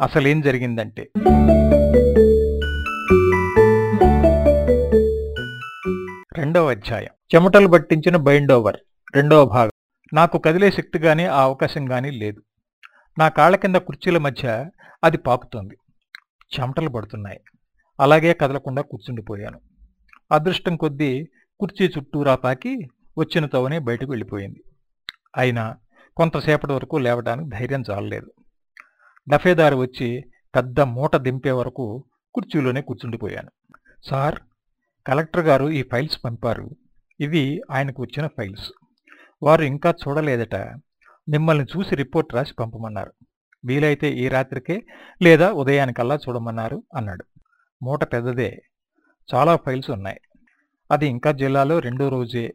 అసలేం జరిగిందంటే రెండవ అధ్యాయం. చెమటలు పట్టించిన బైండోవర్ రెండవ భాగం. నాకు కదిలే శక్తి గానీ ఆ అవకాశం గానీ లేదు. నా కాళ్ళ కింద కుర్చీల మధ్య అది పాకుతోంది. చెమటలు పడుతున్నాయి. అలాగే కదలకుండా కూర్చుండిపోయాను. అదృష్టం కొద్దీ కుర్చీ చుట్టూరా పాకి వచ్చిన తవనే బయటకు వెళ్ళిపోయింది. అయినా కొంతసేపటి వరకు లేవడానికి ధైర్యం చాలలేదు. డఫేదారు వచ్చి పెద్ద మూట దింపే వరకు కుర్చీలోనే కూర్చుండిపోయాను. సార్ కలెక్టర్ గారు ఈ ఫైల్స్ పంపారు. ఇవి ఆయనకు వచ్చిన ఫైల్స్. వారు ఇంకా చూడలేదట. మిమ్మల్ని చూసి రిపోర్ట్ రాసి పంపమన్నారు. వీలైతే ఈ రాత్రికే లేదా ఉదయానికల్లా చూడమన్నారు అన్నాడు. మూట పెద్దదే. చాలా ఫైల్స్ ఉన్నాయి. అది ఇంకా జిల్లాలో రెండో రోజే.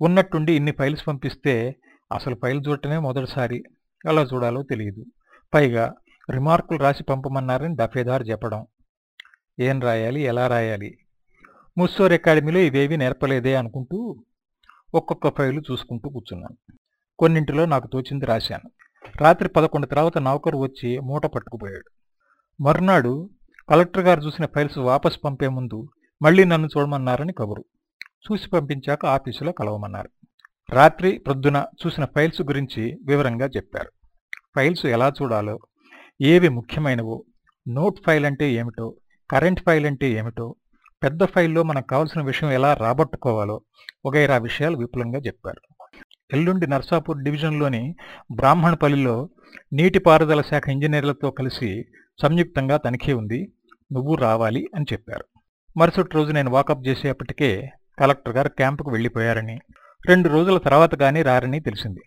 ఉన్నట్టుండి ఇన్ని ఫైల్స్ పంపిస్తే అసలు ఫైల్ చూడటమే మొదటిసారి. ఎలా చూడాలో తెలియదు. పైగా రిమార్కులు రాసి పంపమన్నారని దఫేదార్ చెప్పడం. ఏం రాయాలి? ఎలా రాయాలి? ముస్సోర్ అకాడమీలో ఇవేవి నేర్పలేదే అనుకుంటూ ఒక్కొక్క ఫైలు చూసుకుంటూ కూర్చున్నాను. కొన్నింటిలో నాకు తోచింది రాశాను. రాత్రి పదకొండు తర్వాత నౌకరు వచ్చి మూట పట్టుకుపోయాడు. మరునాడు కలెక్టర్ గారు చూసిన ఫైల్స్ వాపస్ పంపే ముందు మళ్ళీ నన్ను చూడమన్నారని కబురు. చూసి పంపించాక ఆఫీసులో కలవమన్నారు. రాత్రి ప్రొద్దున చూసిన ఫైల్స్ గురించి వివరంగా చెప్పారు. ఫైల్స్ ఎలా చూడాలో ఏవి ముఖ్యమైనవో నోట్ ఫైల్ అంటే ఏమిటో కరెంట్ ఫైల్ అంటే ఏమిటో పెద్ద ఫైల్లో మనకు కావాల్సిన విషయం ఎలా రాబట్టుకోవాలో వగైరా విషయాలు విపులంగా చెప్పారు. ఎల్లుండి నర్సాపూర్ డివిజన్లోని బ్రాహ్మణపల్లిలో నీటిపారుదల శాఖ ఇంజనీర్లతో కలిసి సంయుక్తంగా తనిఖీ ఉంది నువ్వు రావాలి అని చెప్పారు. మరుసటి రోజు నేను వాకప్ చేసేపటికే కలెక్టర్ గారు క్యాంపుకు వెళ్ళిపోయారని రెండు రోజుల తర్వాత కానీ రారని తెలిసింది.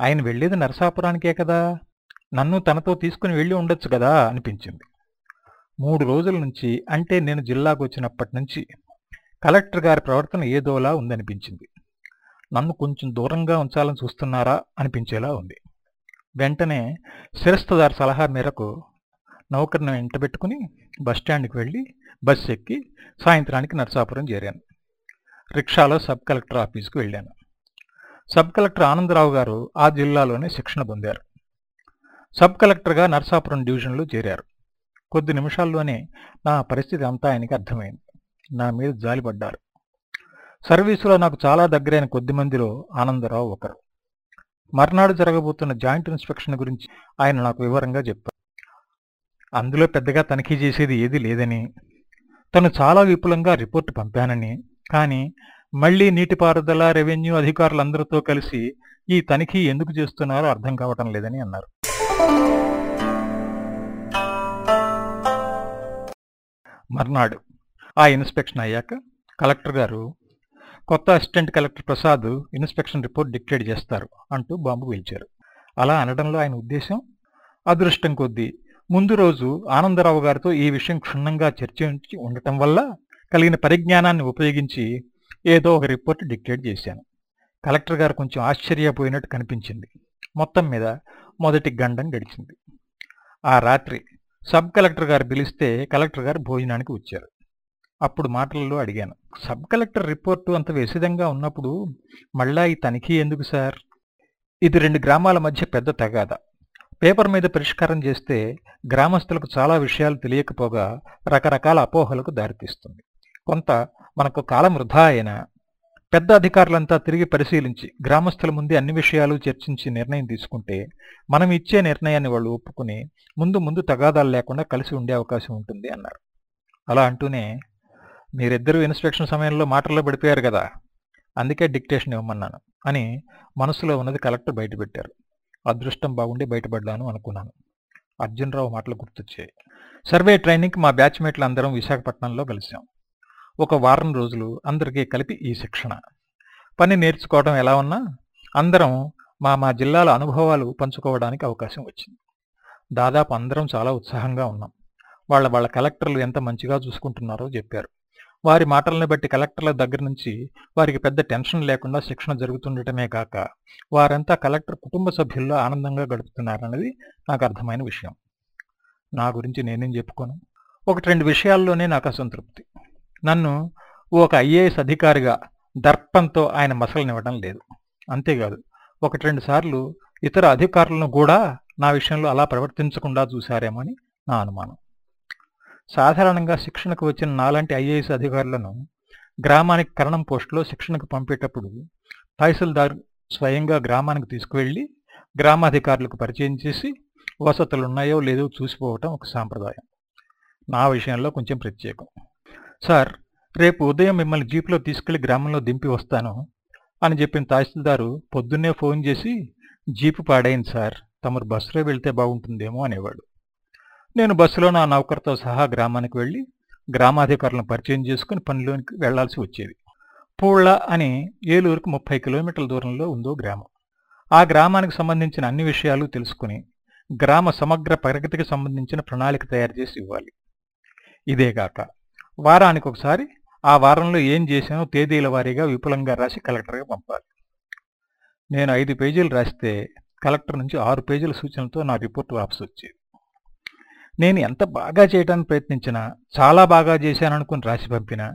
ఆయన వెళ్ళేది నరసాపురానికే కదా? నన్ను తనతో తీసుకుని వెళ్ళి ఉండొచ్చు కదా అనిపించింది. మూడు రోజుల నుంచి అంటే నేను జిల్లాకు వచ్చినప్పటి నుంచి కలెక్టర్ గారి ప్రవర్తన ఏదోలా ఉందనిపించింది. నన్ను కొంచెం దూరంగా ఉంచాలని చూస్తున్నారా అనిపించేలా ఉంది. వెంటనే శిరస్తదార్ సలహా మేరకు నౌకర్ని వెంటబెట్టుకుని బస్టాండ్కి వెళ్ళి బస్సు ఎక్కి సాయంత్రానికి నరసాపురం చేరాను. రిక్షాలో సబ్ కలెక్టర్ ఆఫీస్కి వెళ్ళాను. సబ్ కలెక్టర్ ఆనందరావు గారు ఆ జిల్లాలోనే శిక్షణ పొందారు. సబ్ కలెక్టర్గా నరసాపురం డివిజన్లో చేరారు. కొద్ది నిమిషాల్లోనే నా పరిస్థితి అంతా ఆయనకి అర్థమైంది. నా మీద జాలిపడ్డారు. సర్వీసులో నాకు చాలా దగ్గరైన కొద్ది మందిలో ఆనందరావు ఒకరు. మర్నాడు జరగబోతున్న జాయింట్ ఇన్స్పెక్షన్ గురించి ఆయన నాకు వివరంగా చెప్పారు. అందులో పెద్దగా తనిఖీ చేసేది ఏదీ లేదని తను చాలా విపులంగా రిపోర్టు పంపానని కానీ మళ్ళీ నీటిపారుదల రెవెన్యూ అధికారులందరితో కలిసి ఈ తనిఖీ ఎందుకు చేస్తున్నారో అర్థం కావటం లేదని అన్నారు. మర్నాడు. ఆ ఇన్స్పెక్షన్ అయ్యాక కలెక్టర్ గారు కొత్త assistant collector Prasad inspection report dictate చేస్తారు అంటూ బాంబు పిలిచారు. అలా అనడంలో ఆయన ఉద్దేశం అదృష్టం కొద్దీ ముందు రోజు ఆనందరావు గారితో ఈ విషయం క్షుణ్ణంగా చర్చించి ఉండటం వల్ల కలిగిన పరిజ్ఞానాన్ని ఉపయోగించి ఏదో ఒక రిపోర్ట్ డిక్టేట్ చేశాను. కలెక్టర్ గారు కొంచెం ఆశ్చర్యపోయినట్టు కనిపించింది. మొత్తం మీద మొదటి గండం గడిచింది. ఆ రాత్రి సబ్ కలెక్టర్ గారు పిలిస్తే కలెక్టర్ గారు భోజనానికి వచ్చారు. అప్పుడు మాటలలో అడిగాను సబ్ కలెక్టర్ రిపోర్టు అంత విసిదంగా ఉన్నప్పుడు మళ్ళా ఈ తనిఖీ ఎందుకు సార్? ఇది రెండు గ్రామాల మధ్య పెద్ద తగాద. పేపర్ మీద పరిష్కారం చేస్తే గ్రామస్తులకు చాలా విషయాలు తెలియకపోగా రకరకాల అపోహలకు దారితీస్తుంది. కొంత మనకు కాలం వృధా అయినా పెద్ద అధికారులంతా తిరిగి పరిశీలించి గ్రామస్తుల ముందే అన్ని విషయాలు చర్చించి నిర్ణయం తీసుకుంటే మనం ఇచ్చే నిర్ణయాన్ని వాళ్ళు ఒప్పుకుని ముందు ముందు తగాదాలు లేకుండా కలిసి ఉండే అవకాశం ఉంటుంది అన్నారు. అలా అంటూనే మీరిద్దరూ ఇన్స్పెక్షన్ సమయంలో మాటల్లో పడిపోయారు కదా అందుకే డిక్టేషన్ ఇవ్వమన్నాను అని మనసులో ఉన్నది కలెక్టర్ బయటపెట్టారు. అదృష్టం బాగుండి బయటపడ్డాను అనుకున్నాను. అర్జునరావు మాటలు గుర్తొచ్చాయి. సర్వే ట్రైనింగ్కి మా బ్యాచ్మేట్లు అందరం విశాఖపట్నంలో కలిసాం ఒక వారం రోజులు అందరికీ కలిపి ఈ శిక్షణ. పని నేర్చుకోవడం ఎలా ఉన్నా అందరం మా మా జిల్లాల అనుభవాలు పంచుకోవడానికి అవకాశం వచ్చింది. దాదాపు అందరం చాలా ఉత్సాహంగా ఉన్నాం. వాళ్ళ వాళ్ళ కలెక్టర్లు ఎంత మంచిగా చూసుకుంటున్నారో చెప్పారు. వారి మాటలను బట్టి కలెక్టర్ల దగ్గర నుంచి వారికి పెద్ద టెన్షన్ లేకుండా శిక్షణ జరుగుతుండటమే కాక వారంతా కలెక్టర్ కుటుంబ సభ్యుల్లో ఆనందంగా గడుపుతున్నారన్నది నాకు అర్థమైన విషయం. నా గురించి నేనేం చెప్పుకోను? ఒకటి రెండు విషయాల్లోనే నాకు అసంతృప్తి. నన్ను ఒక ఐఏఎస్ అధికారిగా దర్పంతో ఆయన మసలనివ్వడం లేదు. అంతేకాదు ఒకటి రెండు సార్లు ఇతర అధికారులను కూడా నా విషయంలో అలా ప్రవర్తించకుండా చూశారేమో అని నా అనుమానం. సాధారణంగా శిక్షణకు వచ్చిన నాలాంటి ఐఏఎస్ అధికారులను గ్రామానికి కరణం పోస్టులో శిక్షణకు పంపేటప్పుడు తహసీల్దార్ స్వయంగా గ్రామానికి తీసుకువెళ్ళి గ్రామాధికారులకు పరిచయం చేసి వసతులు ఉన్నాయో లేదో చూసిపోవటం ఒక సాంప్రదాయం. నా విషయంలో కొంచెం ప్రత్యేకం. సార్ రేపు ఉదయం మిమ్మల్ని జీపులో తీసుకెళ్ళి గ్రామంలో దింపి వస్తాను అని చెప్పిన తహసీల్దారు పొద్దున్నే ఫోన్ చేసి జీపు పాడైంది సార్ తమరు బస్సులో వెళ్తే బాగుంటుందేమో అనేవాడు. నేను బస్సులో నా నౌకర్తో సహా గ్రామానికి వెళ్ళి గ్రామాధికారులను పరిచయం చేసుకుని పనిలోనికి వెళ్ళాల్సి వచ్చేది. పూళ్ళ అని ఏలూరుకు ముప్పై కిలోమీటర్ల దూరంలో ఉందో గ్రామం. ఆ గ్రామానికి సంబంధించిన అన్ని విషయాలు తెలుసుకుని గ్రామ సమగ్ర ప్రగతికి సంబంధించిన ప్రణాళిక తయారు చేసి ఇవ్వాలి. ఇదేగాక వారానికి ఒకసారి ఆ వారంలో ఏం చేశానో తేదీల వారీగా విపులంగా రాసి కలెక్టర్గా పంపాలి. నేను ఐదు పేజీలు రాస్తే కలెక్టర్ నుంచి ఆరు పేజీల సూచనలతో నా రిపోర్ట్ వాపసు వచ్చేది. నేను ఎంత బాగా చేయడానికి ప్రయత్నించినా చాలా బాగా చేశాననుకుని రాసి పంపినా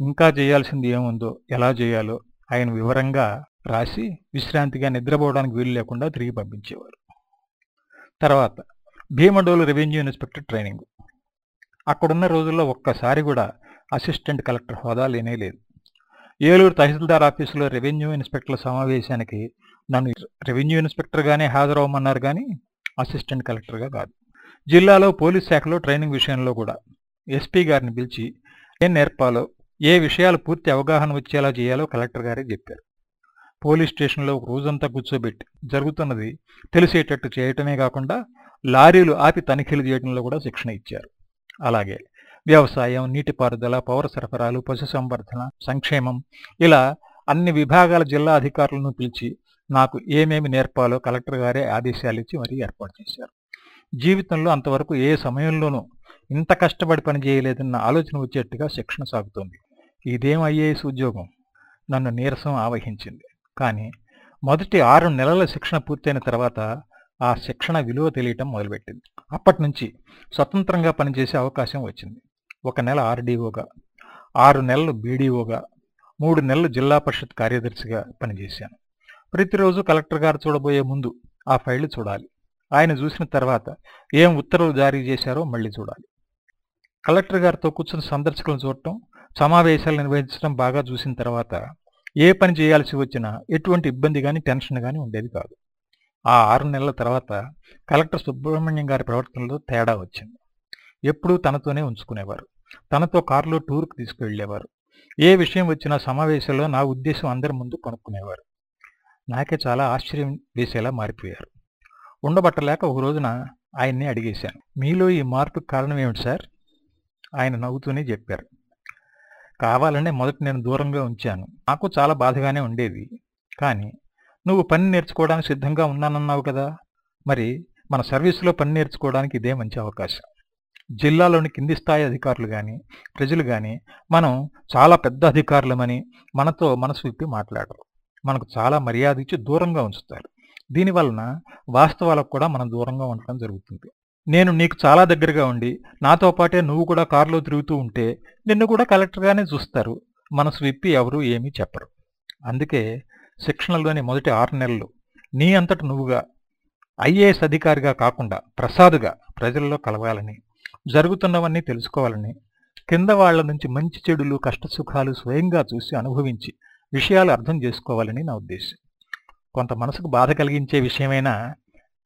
ఇంకా చేయాల్సింది ఏముందో ఎలా చేయాలో ఆయన వివరంగా రాసి విశ్రాంతిగా నిద్రపోవడానికి వీలు లేకుండా తిరిగి పంపించేవారు. తర్వాత భీమడోలు రెవెన్యూ ఇన్స్పెక్టర్ ట్రైనింగ్. అక్కడున్న రోజుల్లో ఒక్కసారి కూడా అసిస్టెంట్ కలెక్టర్ హోదా లేనే లేదు. ఏలూరు తహసీల్దార్ ఆఫీసులో రెవెన్యూ ఇన్స్పెక్టర్ల సమావేశానికి నన్ను రెవెన్యూ ఇన్స్పెక్టర్గానే హాజరవ్వమన్నారు కానీ అసిస్టెంట్ కలెక్టర్గా కాదు. జిల్లాలో పోలీస్ శాఖలో ట్రైనింగ్ విషయంలో కూడా ఎస్పీ గారిని పిలిచి ఏం నేర్పాలో ఏ విషయాలు పూర్తి అవగాహన వచ్చేలా చేయాలో కలెక్టర్ గారే చెప్పారు. పోలీస్ స్టేషన్లో ఒక రోజంతా కూర్చోబెట్టి జరుగుతున్నది తెలిసేటట్టు చేయటమే కాకుండా లారీలు ఆపి తనిఖీలు చేయడంలో కూడా శిక్షణ ఇచ్చారు. అలాగే. వ్యవసాయం నీటిపారుదల పౌర సరఫరాలు పశుసంవర్ధన సంక్షేమం ఇలా అన్ని విభాగాల జిల్లా అధికారులను పిలిచి నాకు ఏమేమి నేర్పాలో కలెక్టర్ గారే ఆదేశాలు ఇచ్చి మరీ ఏర్పాటు చేశారు. జీవితంలో అంతవరకు ఏ సమయంలోనూ ఇంత కష్టపడి పని చేయలేదన్న ఆలోచన వచ్చేట్టుగా శిక్షణ సాగుతోంది. ఇదేం ఐఏఎస్ ఉద్యోగం? నన్ను నీరసం ఆవహించింది. కానీ మొదటి ఆరు నెలల శిక్షణ పూర్తయిన తర్వాత ఆ శిక్షణ విలువ తెలియటం మొదలుపెట్టింది. అప్పటి నుంచి స్వతంత్రంగా పనిచేసే అవకాశం వచ్చింది. ఒక నెల ఆర్డీఓగా ఆరు నెలలు బీడీఓగా మూడు నెలలు జిల్లా పరిషత్ కార్యదర్శిగా పనిచేశాను. ప్రతిరోజు కలెక్టర్ గారు చూడబోయే ముందు ఆ ఫైళ్ళు చూడాలి. ఆయన చూసిన తర్వాత ఏం ఉత్తర్వులు జారీ చేశారో మళ్ళీ చూడాలి. కలెక్టర్ గారితో కూర్చుని సందర్శకులను చూడటం సమావేశాలు నిర్వహించడం బాగా చూసిన తర్వాత ఏ పని చేయాల్సి వచ్చినా ఎటువంటి ఇబ్బంది కానీ టెన్షన్ కానీ ఉండేది కాదు. ఆ ఆరు నెలల తర్వాత కలెక్టర్ సుబ్రహ్మణ్యం గారి ప్రవర్తనలో తేడా వచ్చింది. ఎప్పుడూ తనతోనే ఉంచుకునేవారు. తనతో కారులో టూర్కి తీసుకువెళ్ళేవారు ఏ విషయం వచ్చినా సమావేశంలో నా ఉద్దేశం అందరి ముందు కొనుక్కునేవారు. నాకే చాలా ఆశ్చర్యం వేసేలా మారిపోయారు. ఉండబట్టలేక ఒక రోజున ఆయన్ని అడిగేశాను. మీలో ఈ మార్పుకు కారణం ఏమిటి సార్? ఆయన నవ్వుతూనే చెప్పారు. కావాలనే మొదట నేను దూరంగా ఉంచాను. నాకు చాలా బాధగానే ఉండేది. కానీ నువ్వు పని నేర్చుకోవడానికి సిద్ధంగా ఉన్నానన్నావు కదా! మరి మన సర్వీసులో పని నేర్చుకోవడానికి ఇదే మంచి అవకాశం. జిల్లాలోని కింది స్థాయి అధికారులు కానీ ప్రజలు కానీ మనం చాలా పెద్ద అధికారులమని మనతో మనసు విప్పి మాట్లాడరు. మనకు చాలా మర్యాద ఇచ్చి దూరంగా ఉంచుతారు. దీనివలన వాస్తవాలకు కూడా మనం దూరంగా ఉండటం జరుగుతుంది. నేను నీకు చాలా దగ్గరగా ఉండి నాతో పాటే నువ్వు కూడా కారులో తిరుగుతూ ఉంటే నిన్ను కూడా కలెక్టర్గానే చూస్తారు. మనసు విప్పి ఎవరూ ఏమీ చెప్పరు. అందుకే శిక్షణలోని మొదటి ఆరు నెలలు. నీ అంతట నువ్వుగా ఐఏఎస్ అధికారిగా కాకుండా ప్రసాదుగా ప్రజల్లో కలవాలని జరుగుతున్నవన్నీ తెలుసుకోవాలని కింద వాళ్ళ నుంచి మంచి చెడులు కష్టసుఖాలు స్వయంగా చూసి అనుభవించి విషయాలు అర్థం చేసుకోవాలని నా ఉద్దేశం. కొంత మనసుకు బాధ కలిగించే విషయమైనా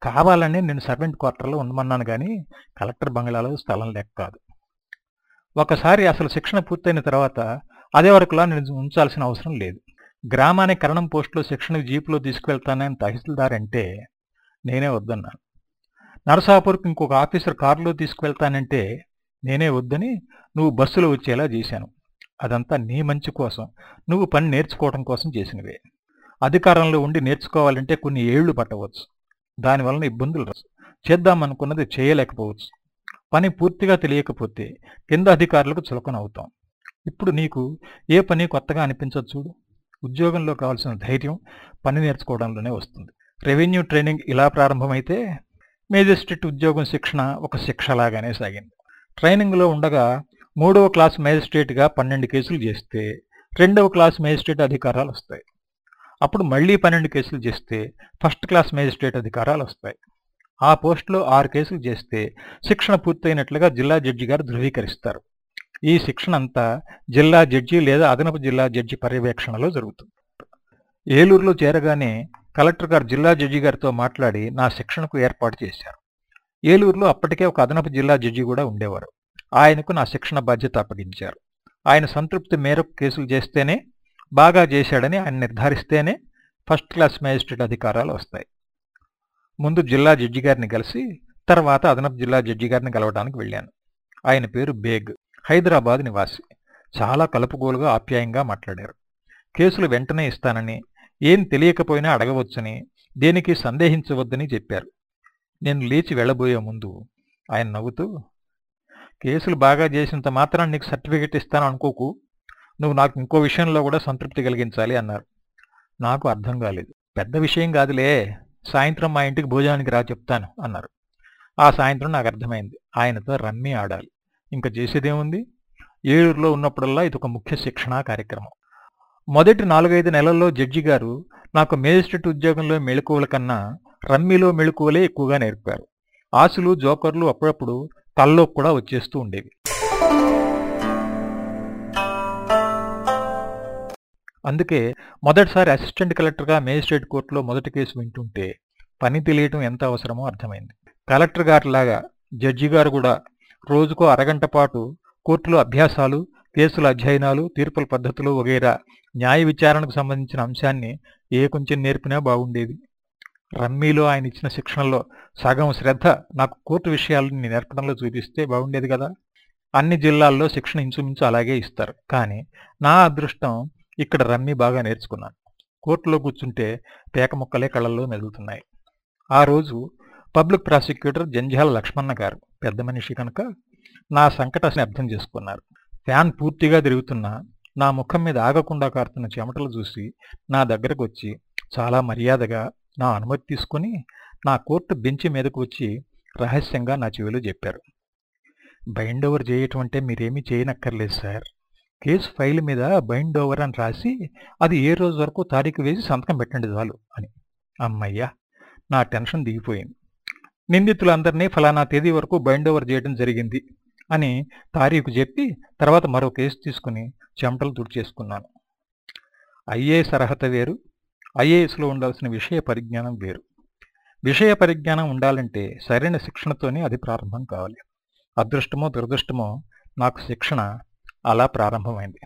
కావాలని నేను సర్వెంట్ క్వార్టర్లో ఉండమన్నాను కానీ కలెక్టర్ బంగ్లాలో స్థలం లేక కాదు. ఒకసారి అసలు శిక్షణ పూర్తయిన తర్వాత అదే వరకులా నేను ఉంచాల్సిన అవసరం లేదు. గ్రామానికి కరణం పోస్టులో శిక్షణ జీపులో తీసుకువెళ్తానని తహసీల్దార్ అంటే నేనే వద్దన్నాను. నరసాపూర్కి ఇంకొక ఆఫీసర్ కారులో తీసుకువెళ్తానంటే నేనే వద్దని నువ్వు బస్సులో వచ్చేలా చేశాను. అదంతా నీ మంచి కోసం. నువ్వు పని నేర్చుకోవడం కోసం చేసినవే. అధికారంలో ఉండి నేర్చుకోవాలంటే కొన్ని ఏళ్ళు పట్టవచ్చు. దానివలన ఇబ్బందులు రావు. చేద్దామనుకున్నది చేయలేకపోవచ్చు. పని పూర్తిగా తెలియకపోతే కింద అధికారులకు చులకన అవుతాం ఇప్పుడు నీకు ఏ పని కొత్తగా అనిపించదు చూడు. ఉద్యోగంలో కావాల్సిన ధైర్యం పని నేర్చుకోవడంలోనే వస్తుంది. రెవెన్యూ ట్రైనింగ్ ఇలా ప్రారంభమైతే మేజిస్ట్రేట్ ఉద్యోగం శిక్షణ ఒక శిక్షలాగానే సాగింది. ట్రైనింగ్లో ఉండగా మూడవ క్లాస్ మేజిస్ట్రేట్గా పన్నెండు కేసులు చేస్తే రెండవ క్లాస్ మేజిస్ట్రేట్ అధికారాలు వస్తాయి. అప్పుడు మళ్ళీ పన్నెండు కేసులు చేస్తే ఫస్ట్ క్లాస్ మేజిస్ట్రేట్ అధికారాలు వస్తాయి. ఆ పోస్టులో ఆరు కేసులు చేస్తే శిక్షణ పూర్తయినట్లుగా జిల్లా జడ్జి గారు ధృవీకరిస్తారు. ఈ శిక్షణ అంతా జిల్లా జడ్జి లేదా అదనపు జిల్లా జడ్జి పర్యవేక్షణలో జరుగుతుంది. ఏలూరులో చేరగానే కలెక్టర్ గారు జిల్లా జడ్జి గారితో మాట్లాడి నా శిక్షణకు ఏర్పాటు చేశారు. ఏలూరులో అప్పటికే ఒక అదనపు జిల్లా జడ్జి కూడా ఉండేవారు. ఆయనకు నా శిక్షణ బాధ్యత అప్పగించారు. ఆయన సంతృప్తి మేరకు కేసులు చేస్తేనే బాగా చేశాడని ఆయన నిర్ధారిస్తేనే ఫస్ట్ క్లాస్ మ్యాజిస్ట్రేట్ అధికారాలు వస్తాయి. ముందు జిల్లా జడ్జి గారిని కలిసి తర్వాత అదనపు జిల్లా జడ్జి గారిని కలవడానికి వెళ్ళాను. ఆయన పేరు బేగ్. హైదరాబాద్ నివాసి. చాలా కలుపుగోలుగా ఆప్యాయంగా మాట్లాడారు. కేసులు వెంటనే ఇస్తానని ఏం తెలియకపోయినా అడగవచ్చని దేనికి సందేహించవద్దని చెప్పారు. నేను లేచి వెళ్ళబోయే ముందు ఆయన నవ్వుతూ కేసులు బాగా చేసినంత మాత్రం నీకు సర్టిఫికెట్ ఇస్తాను అనుకోకు. నువ్వు నాకు ఇంకో విషయంలో కూడా సంతృప్తి కలిగించాలి అన్నారు. నాకు అర్థం కాలేదు. పెద్ద విషయం కాదులే. సాయంత్రం మా ఇంటికి భోజనానికి రా చెప్తాను అన్నారు. ఆ సాయంత్రం నాకు అర్థమైంది. ఆయనతో రమ్మి ఆడాలి. ఇంకా చేసేదేముంది? ఏలూరులో ఉన్నప్పుడల్లా ఇది ఒక ముఖ్య శిక్షణా కార్యక్రమం. మొదటి నాలుగైదు నెలల్లో జడ్జి గారు నాకు మేజిస్ట్రేట్ ఉద్యోగంలో మెళుకువల కన్నా రమ్మీలో మెళుకువలే ఎక్కువగా నేర్పారు. ఆశలు జోకర్లు అప్పుడప్పుడు తల్లో కూడా వచ్చేస్తూ ఉండేవి. అందుకే మొదటిసారి అసిస్టెంట్ కలెక్టర్గా మేజిస్ట్రేట్ కోర్టులో మొదటి కేసు వింటుంటే పని తెలియటం ఎంత అవసరమో అర్థమైంది. కలెక్టర్ గారిలాగా జడ్జి గారు కూడా రోజుకో అరగంట పాటు కోర్టులో అభ్యాసాలు కేసుల అధ్యయనాలు తీర్పుల పద్ధతులు వగైరా న్యాయ విచారణకు సంబంధించిన అంశాన్ని ఏ కొంచెం నేర్పినా బాగుండేది. రమ్మీలో ఆయన ఇచ్చిన శిక్షణలో సగం శ్రద్ధ నాకు కోర్టు విషయాలని నేర్పడంలో చూపిస్తే బాగుండేది కదా. అన్ని జిల్లాల్లో శిక్షణ ఇంచుమించు అలాగే ఇస్తారు. కానీ నా అదృష్టం ఇక్కడ రమ్మీ బాగా నేర్చుకున్నాను. కోర్టులో కూర్చుంటే పేక ముక్కలే కళ్ళల్లో మెదులుతున్నాయి. ఆ రోజు పబ్లిక్ ప్రాసిక్యూటర్ జంజాల లక్ష్మణ గారు. పెద్ద మనిషి కనుక నా సంకటాన్ని అర్థం చేసుకున్నారు. ఫ్యాన్ పూర్తిగా తిరుగుతున్న నా ముఖం మీద ఆగకుండా కారుతున్న చెమటలు చూసి నా దగ్గరకు వచ్చి చాలా మర్యాదగా నా అనుమతి తీసుకుని నా కోర్టు బెంచి మీదకు వచ్చి రహస్యంగా నా చెవిలో చెప్పారు. బైండ్ ఓవర్ చేయటం అంటే మీరేమీ చేయనక్కర్లేదు సార్. కేసు ఫైల్ మీద బైండ్ ఓవర్ అని రాసి అది ఏ రోజు వరకు తారీఖు వేసి సంతకం పెట్టండి చాలు అని. అమ్మయ్యా నా టెన్షన్ దిగిపోయింది. నిందితులందరినీ ఫలానా తేదీ వరకు బైండ్ ఓవర్ చేయడం జరిగింది అని తారీఖు చెప్పి తర్వాత మరో కేసు తీసుకుని చెమటలు తుడిచేసుకున్నాను. ఐఏఎస్ అర్హత వేరు ఐఏఎస్లో ఉండాల్సిన విషయ పరిజ్ఞానం వేరు. విషయ పరిజ్ఞానం ఉండాలంటే సరైన శిక్షణతోనే అది ప్రారంభం కావాలి. అదృష్టమో దురదృష్టమో నాకు శిక్షణ అలా ప్రారంభమైంది.